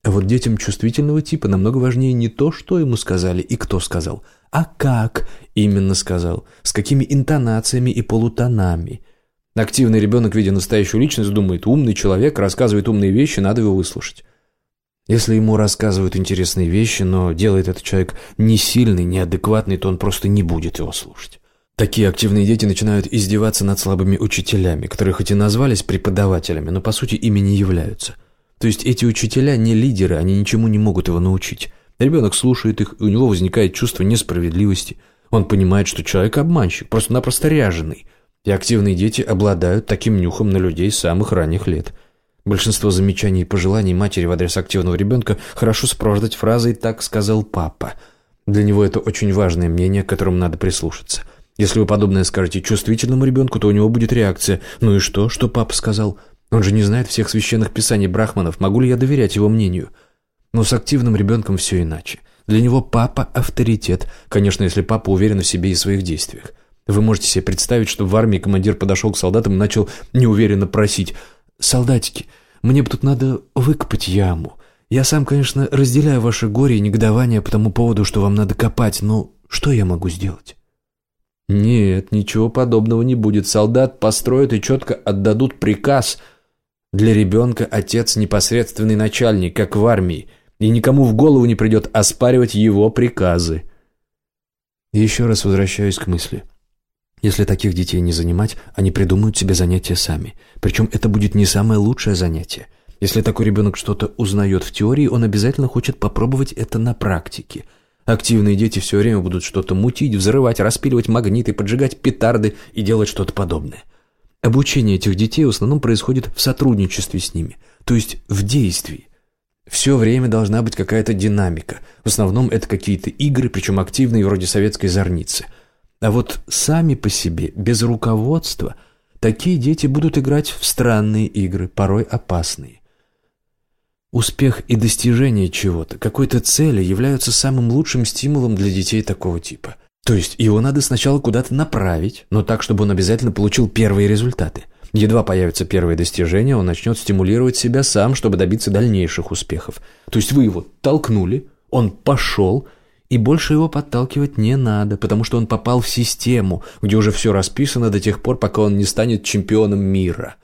А вот детям чувствительного типа намного важнее не то, что ему сказали и кто сказал, а как именно сказал, с какими интонациями и полутонами. Активный ребенок, видя настоящую личность, думает, умный человек рассказывает умные вещи, надо его выслушать. Если ему рассказывают интересные вещи, но делает этот человек не сильный, неадекватный, то он просто не будет его слушать. Такие активные дети начинают издеваться над слабыми учителями, которые хоть и назвались преподавателями, но по сути ими не являются. То есть эти учителя не лидеры, они ничему не могут его научить. Ребенок слушает их, и у него возникает чувство несправедливости. Он понимает, что человек обманщик, просто-напросто ряженый. И активные дети обладают таким нюхом на людей с самых ранних лет – Большинство замечаний и пожеланий матери в адрес активного ребенка хорошо сопровождать фразой «так сказал папа». Для него это очень важное мнение, к которому надо прислушаться. Если вы подобное скажете чувствительному ребенку, то у него будет реакция «ну и что, что папа сказал?» Он же не знает всех священных писаний брахманов, могу ли я доверять его мнению? Но с активным ребенком все иначе. Для него папа – авторитет, конечно, если папа уверен в себе и своих действиях. Вы можете себе представить, что в армии командир подошел к солдатам и начал неуверенно просить «Солдатики, мне бы тут надо выкопать яму. Я сам, конечно, разделяю ваше горе и негодование по тому поводу, что вам надо копать, но что я могу сделать? Нет, ничего подобного не будет. Солдат построят и четко отдадут приказ. Для ребенка отец непосредственный начальник, как в армии, и никому в голову не придет оспаривать его приказы. Еще раз возвращаюсь к мысли. Если таких детей не занимать, они придумают себе занятия сами. Причем это будет не самое лучшее занятие. Если такой ребенок что-то узнает в теории, он обязательно хочет попробовать это на практике. Активные дети все время будут что-то мутить, взрывать, распиливать магниты, поджигать петарды и делать что-то подобное. Обучение этих детей в основном происходит в сотрудничестве с ними, то есть в действии. Все время должна быть какая-то динамика. В основном это какие-то игры, причем активные, вроде советской зорницы – а вот сами по себе, без руководства, такие дети будут играть в странные игры, порой опасные. Успех и достижение чего-то, какой-то цели являются самым лучшим стимулом для детей такого типа. То есть его надо сначала куда-то направить, но так, чтобы он обязательно получил первые результаты. Едва появятся первые достижения, он начнет стимулировать себя сам, чтобы добиться дальнейших успехов. То есть вы его толкнули, он пошел – и больше его подталкивать не надо, потому что он попал в систему, где уже все расписано до тех пор, пока он не станет чемпионом мира.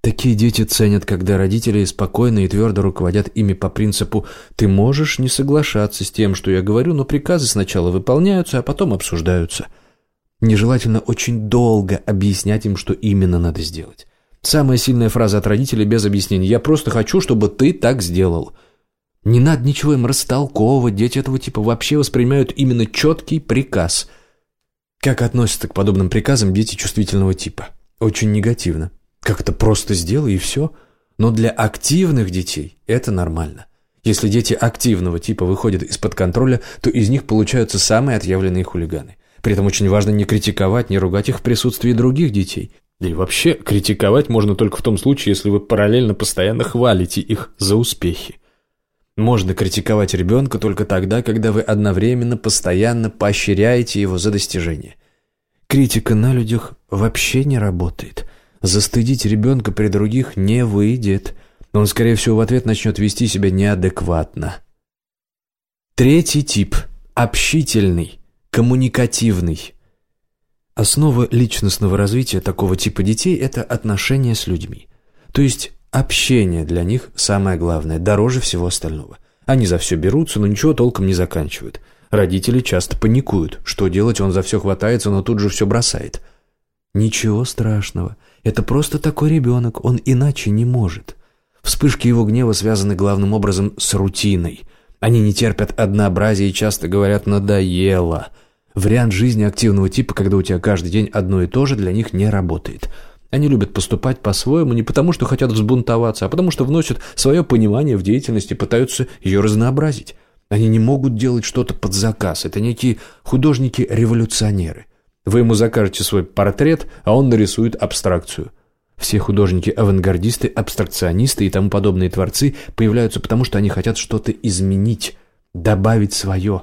Такие дети ценят, когда родители спокойно и твердо руководят ими по принципу «ты можешь не соглашаться с тем, что я говорю, но приказы сначала выполняются, а потом обсуждаются». Нежелательно очень долго объяснять им, что именно надо сделать. Самая сильная фраза от родителей без объяснений «я просто хочу, чтобы ты так сделал». Не надо ничего им растолковывать, дети этого типа вообще воспринимают именно четкий приказ. Как относятся к подобным приказам дети чувствительного типа? Очень негативно. Как это просто сделай и все. Но для активных детей это нормально. Если дети активного типа выходят из-под контроля, то из них получаются самые отъявленные хулиганы. При этом очень важно не критиковать, не ругать их в присутствии других детей. Да и вообще, критиковать можно только в том случае, если вы параллельно постоянно хвалите их за успехи. Можно критиковать ребенка только тогда, когда вы одновременно постоянно поощряете его за достижение. Критика на людях вообще не работает. Застыдить ребенка при других не выйдет. Он, скорее всего, в ответ начнет вести себя неадекватно. Третий тип – общительный, коммуникативный. Основа личностного развития такого типа детей – это отношения с людьми. То есть Общение для них самое главное, дороже всего остального. Они за все берутся, но ничего толком не заканчивают. Родители часто паникуют. Что делать, он за все хватается, но тут же все бросает. Ничего страшного. Это просто такой ребенок, он иначе не может. Вспышки его гнева связаны главным образом с рутиной. Они не терпят однообразия и часто говорят «надоело». Вариант жизни активного типа, когда у тебя каждый день одно и то же, для них не работает – они любят поступать по-своему не потому, что хотят взбунтоваться, а потому что вносят свое понимание в деятельность и пытаются ее разнообразить. Они не могут делать что-то под заказ. Это некие художники-революционеры. Вы ему закажете свой портрет, а он нарисует абстракцию. Все художники-авангардисты, абстракционисты и тому подобные творцы появляются потому, что они хотят что-то изменить, добавить свое.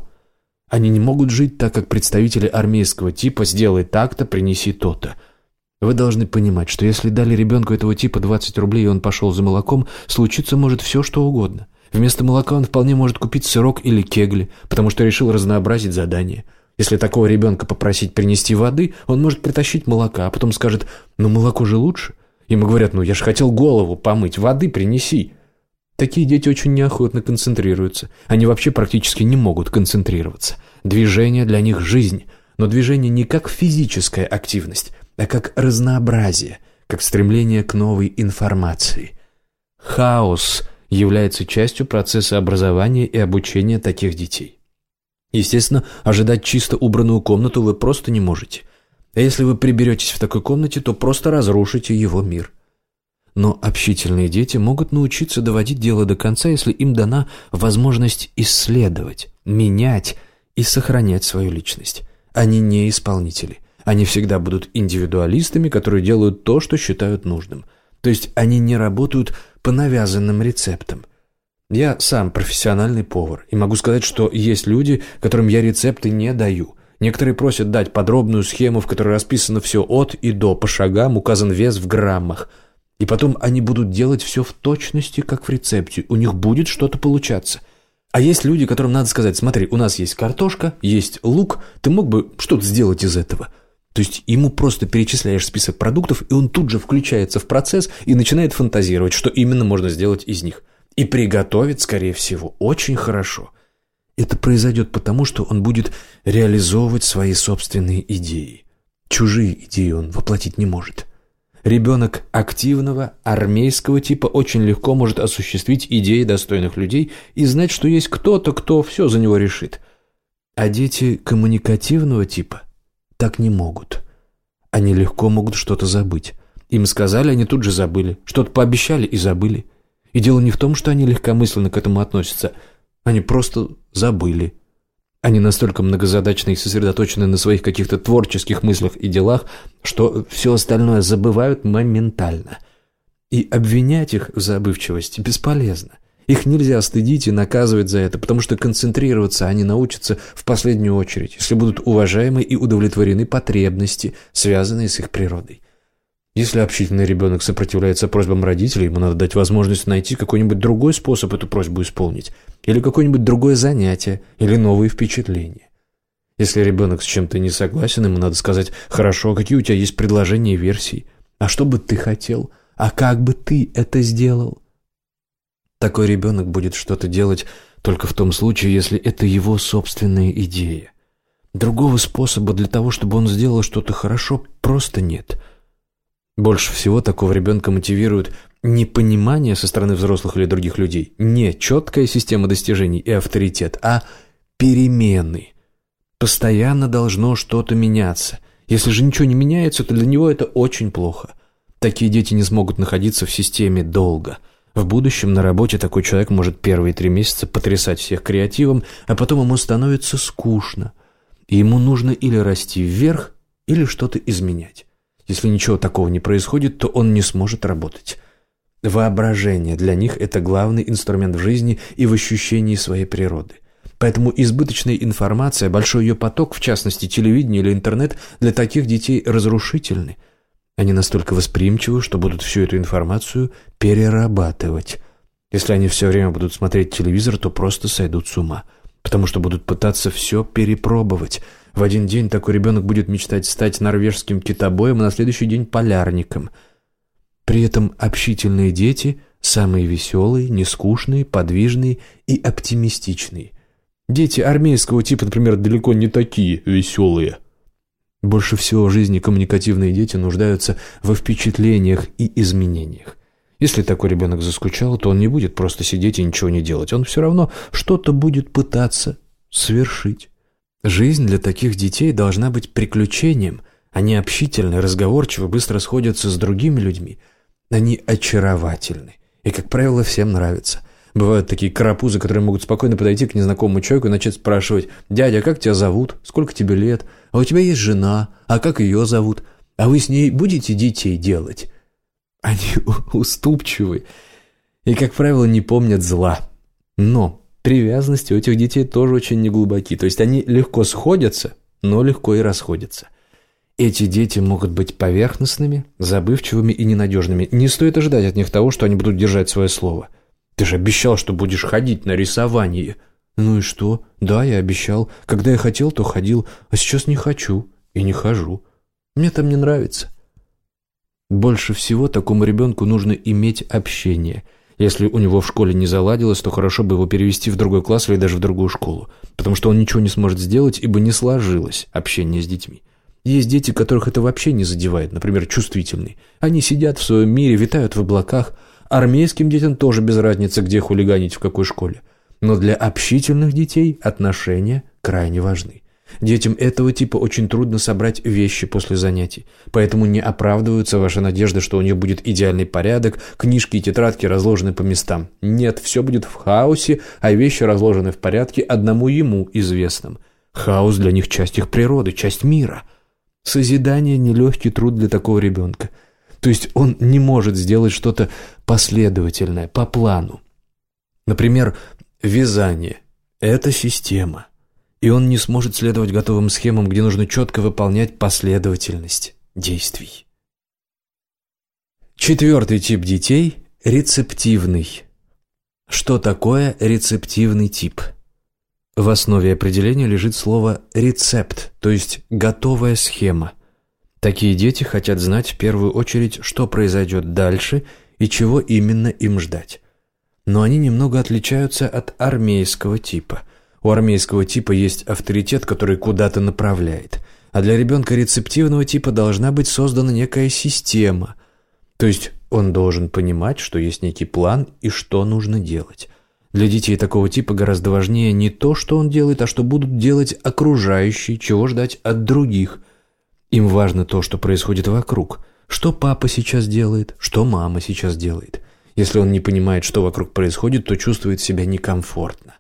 Они не могут жить так, как представители армейского типа «сделай так-то, принеси то-то». Вы должны понимать, что если дали ребенку этого типа 20 рублей, и он пошел за молоком, случиться может все, что угодно. Вместо молока он вполне может купить сырок или кегли, потому что решил разнообразить задание. Если такого ребенка попросить принести воды, он может притащить молока, а потом скажет «ну молоко же лучше». Ему говорят «ну я же хотел голову помыть, воды принеси». Такие дети очень неохотно концентрируются. Они вообще практически не могут концентрироваться. Движение для них – жизнь. Но движение не как физическая активность, а как разнообразие, как стремление к новой информации. Хаос является частью процесса образования и обучения таких детей. Естественно, ожидать чисто убранную комнату вы просто не можете. А если вы приберетесь в такой комнате, то просто разрушите его мир. Но общительные дети могут научиться доводить дело до конца, если им дана возможность исследовать, менять и сохранять свою личность. Они не исполнители. Они всегда будут индивидуалистами, которые делают то, что считают нужным. То есть они не работают по навязанным рецептам. Я сам профессиональный повар, и могу сказать, что есть люди, которым я рецепты не даю. Некоторые просят дать подробную схему, в которой расписано все от и до, по шагам, указан вес в граммах. И потом они будут делать все в точности, как в рецепте. У них будет что-то получаться. А есть люди, которым надо сказать, смотри, у нас есть картошка, есть лук, ты мог бы что-то сделать из этого. То есть ему просто перечисляешь список продуктов, и он тут же включается в процесс и начинает фантазировать, что именно можно сделать из них. И приготовит, скорее всего, очень хорошо. Это произойдет потому, что он будет реализовывать свои собственные идеи. Чужие идеи он воплотить не может. Ребенок активного, армейского типа очень легко может осуществить идеи достойных людей и знать, что есть кто-то, кто все за него решит. А дети коммуникативного типа так не могут. Они легко могут что-то забыть. Им сказали, они тут же забыли. Что-то пообещали и забыли. И дело не в том, что они легкомысленно к этому относятся. Они просто забыли. Они настолько многозадачны и сосредоточены на своих каких-то творческих мыслях и делах, что все остальное забывают моментально. И обвинять их в забывчивости бесполезно. Их нельзя стыдить и наказывать за это, потому что концентрироваться они научатся в последнюю очередь, если будут уважаемы и удовлетворены потребности, связанные с их природой. Если общительный ребенок сопротивляется просьбам родителей, ему надо дать возможность найти какой-нибудь другой способ эту просьбу исполнить, или какое-нибудь другое занятие, или новые впечатления. Если ребенок с чем-то не согласен, ему надо сказать «Хорошо, а какие у тебя есть предложения и версии? А что бы ты хотел? А как бы ты это сделал?» Такой ребенок будет что-то делать только в том случае, если это его собственная идея. Другого способа для того, чтобы он сделал что-то хорошо, просто нет – больше всего такого ребенка мотивирует не понимание со стороны взрослых или других людей, не четкая система достижений и авторитет, а перемены. Постоянно должно что-то меняться. Если же ничего не меняется, то для него это очень плохо. Такие дети не смогут находиться в системе долго. В будущем на работе такой человек может первые три месяца потрясать всех креативом, а потом ему становится скучно. И ему нужно или расти вверх, или что-то изменять. Если ничего такого не происходит, то он не сможет работать. Воображение для них – это главный инструмент в жизни и в ощущении своей природы. Поэтому избыточная информация, большой ее поток, в частности телевидение или интернет, для таких детей разрушительны. Они настолько восприимчивы, что будут всю эту информацию перерабатывать. Если они все время будут смотреть телевизор, то просто сойдут с ума, потому что будут пытаться все перепробовать – в один день такой ребенок будет мечтать стать норвежским китобоем, а на следующий день полярником. При этом общительные дети – самые веселые, нескучные, подвижные и оптимистичные. Дети армейского типа, например, далеко не такие веселые. Больше всего в жизни коммуникативные дети нуждаются во впечатлениях и изменениях. Если такой ребенок заскучал, то он не будет просто сидеть и ничего не делать. Он все равно что-то будет пытаться совершить. Жизнь для таких детей должна быть приключением. Они общительны, разговорчивы, быстро сходятся с другими людьми. Они очаровательны. И, как правило, всем нравятся. Бывают такие карапузы, которые могут спокойно подойти к незнакомому человеку и начать спрашивать «Дядя, как тебя зовут? Сколько тебе лет? А у тебя есть жена? А как ее зовут? А вы с ней будете детей делать?» Они уступчивы и, как правило, не помнят зла. Но привязанности у этих детей тоже очень неглубоки. То есть они легко сходятся, но легко и расходятся. Эти дети могут быть поверхностными, забывчивыми и ненадежными. Не стоит ожидать от них того, что они будут держать свое слово. Ты же обещал, что будешь ходить на рисование. Ну и что? Да, я обещал. Когда я хотел, то ходил, а сейчас не хочу и не хожу. Мне там не нравится. Больше всего такому ребенку нужно иметь общение – если у него в школе не заладилось, то хорошо бы его перевести в другой класс или даже в другую школу, потому что он ничего не сможет сделать, ибо не сложилось общение с детьми. Есть дети, которых это вообще не задевает, например, чувствительные. Они сидят в своем мире, витают в облаках. Армейским детям тоже без разницы, где хулиганить, в какой школе. Но для общительных детей отношения крайне важны. Детям этого типа очень трудно собрать вещи после занятий, поэтому не оправдываются ваши надежды, что у них будет идеальный порядок, книжки и тетрадки разложены по местам. Нет, все будет в хаосе, а вещи разложены в порядке одному ему известным. Хаос для них часть их природы, часть мира. Созидание – нелегкий труд для такого ребенка. То есть он не может сделать что-то последовательное, по плану. Например, вязание – это система – и он не сможет следовать готовым схемам, где нужно четко выполнять последовательность действий. Четвертый тип детей – рецептивный. Что такое рецептивный тип? В основе определения лежит слово «рецепт», то есть «готовая схема». Такие дети хотят знать в первую очередь, что произойдет дальше и чего именно им ждать. Но они немного отличаются от армейского типа. У армейского типа есть авторитет, который куда-то направляет. А для ребенка рецептивного типа должна быть создана некая система. То есть он должен понимать, что есть некий план и что нужно делать. Для детей такого типа гораздо важнее не то, что он делает, а что будут делать окружающие, чего ждать от других. Им важно то, что происходит вокруг. Что папа сейчас делает, что мама сейчас делает. Если он не понимает, что вокруг происходит, то чувствует себя некомфортно.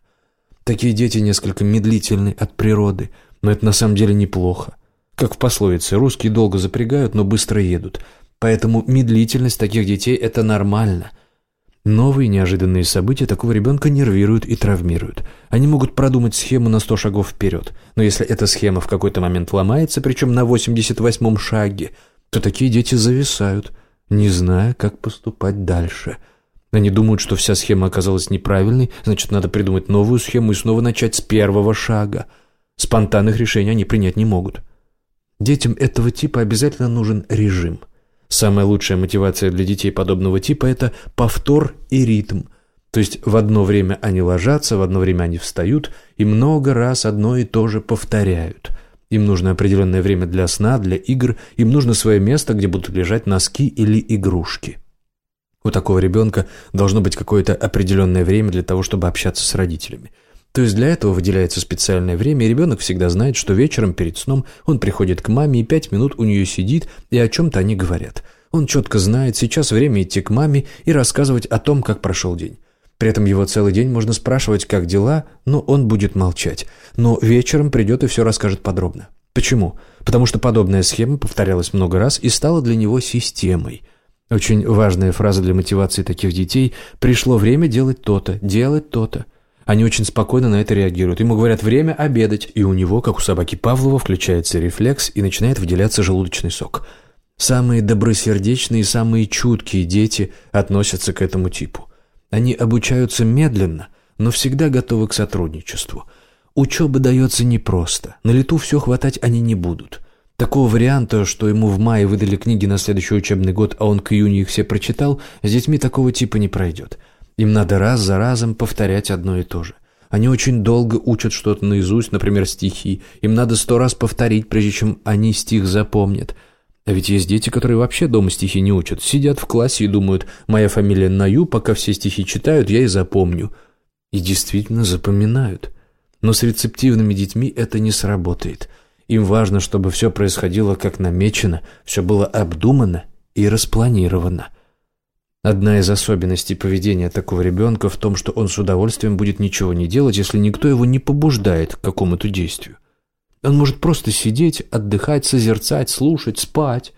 Такие дети несколько медлительны от природы, но это на самом деле неплохо. Как в пословице, русские долго запрягают, но быстро едут. Поэтому медлительность таких детей – это нормально – Новые неожиданные события такого ребенка нервируют и травмируют. Они могут продумать схему на 100 шагов вперед, но если эта схема в какой-то момент ломается, причем на 88-м шаге, то такие дети зависают, не зная, как поступать дальше. Они думают, что вся схема оказалась неправильной, значит, надо придумать новую схему и снова начать с первого шага. Спонтанных решений они принять не могут. Детям этого типа обязательно нужен режим – Самая лучшая мотивация для детей подобного типа – это повтор и ритм. То есть в одно время они ложатся, в одно время они встают и много раз одно и то же повторяют. Им нужно определенное время для сна, для игр, им нужно свое место, где будут лежать носки или игрушки. У такого ребенка должно быть какое-то определенное время для того, чтобы общаться с родителями – то есть для этого выделяется специальное время, и ребенок всегда знает, что вечером перед сном он приходит к маме и пять минут у нее сидит, и о чем-то они говорят. Он четко знает, сейчас время идти к маме и рассказывать о том, как прошел день. При этом его целый день можно спрашивать, как дела, но он будет молчать. Но вечером придет и все расскажет подробно. Почему? Потому что подобная схема повторялась много раз и стала для него системой. Очень важная фраза для мотивации таких детей «пришло время делать то-то, делать то-то». Они очень спокойно на это реагируют. Ему говорят «время обедать», и у него, как у собаки Павлова, включается рефлекс и начинает выделяться желудочный сок. Самые добросердечные и самые чуткие дети относятся к этому типу. Они обучаются медленно, но всегда готовы к сотрудничеству. Учеба дается непросто, на лету все хватать они не будут. Такого варианта, что ему в мае выдали книги на следующий учебный год, а он к июню их все прочитал, с детьми такого типа не пройдет. Им надо раз за разом повторять одно и то же. Они очень долго учат что-то наизусть, например, стихи. Им надо сто раз повторить, прежде чем они стих запомнят. А ведь есть дети, которые вообще дома стихи не учат. Сидят в классе и думают, моя фамилия Наю, пока все стихи читают, я и запомню. И действительно запоминают. Но с рецептивными детьми это не сработает. Им важно, чтобы все происходило как намечено, все было обдумано и распланировано. Одна из особенностей поведения такого ребенка в том, что он с удовольствием будет ничего не делать, если никто его не побуждает к какому-то действию. Он может просто сидеть, отдыхать, созерцать, слушать, спать.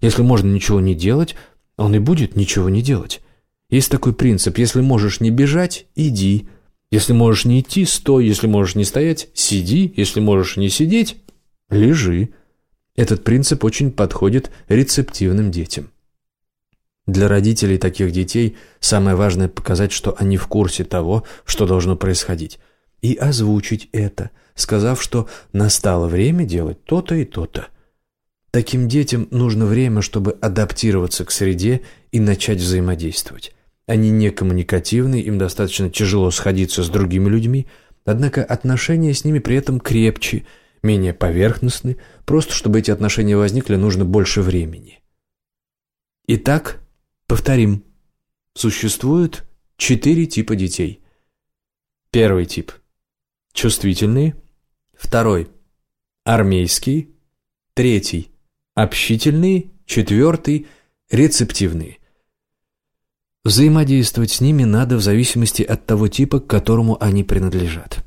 Если можно ничего не делать, он и будет ничего не делать. Есть такой принцип, если можешь не бежать, иди. Если можешь не идти, стой. Если можешь не стоять, сиди. Если можешь не сидеть, лежи. Этот принцип очень подходит рецептивным детям. Для родителей таких детей самое важное показать, что они в курсе того, что должно происходить, и озвучить это, сказав, что настало время делать то-то и то-то. Таким детям нужно время, чтобы адаптироваться к среде и начать взаимодействовать. Они не коммуникативны, им достаточно тяжело сходиться с другими людьми, однако отношения с ними при этом крепче, менее поверхностны, просто чтобы эти отношения возникли, нужно больше времени. Итак, Повторим. Существует четыре типа детей. Первый тип – чувствительные. Второй – армейский. Третий – общительный. Четвертый – рецептивные. Взаимодействовать с ними надо в зависимости от того типа, к которому они принадлежат.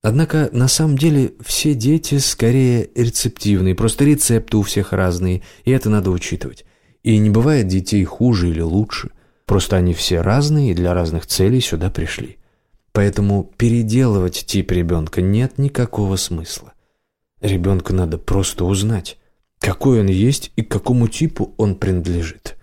Однако, на самом деле, все дети скорее рецептивные, просто рецепты у всех разные, и это надо учитывать. И не бывает детей хуже или лучше. Просто они все разные и для разных целей сюда пришли. Поэтому переделывать тип ребенка нет никакого смысла. Ребенка надо просто узнать, какой он есть и к какому типу он принадлежит.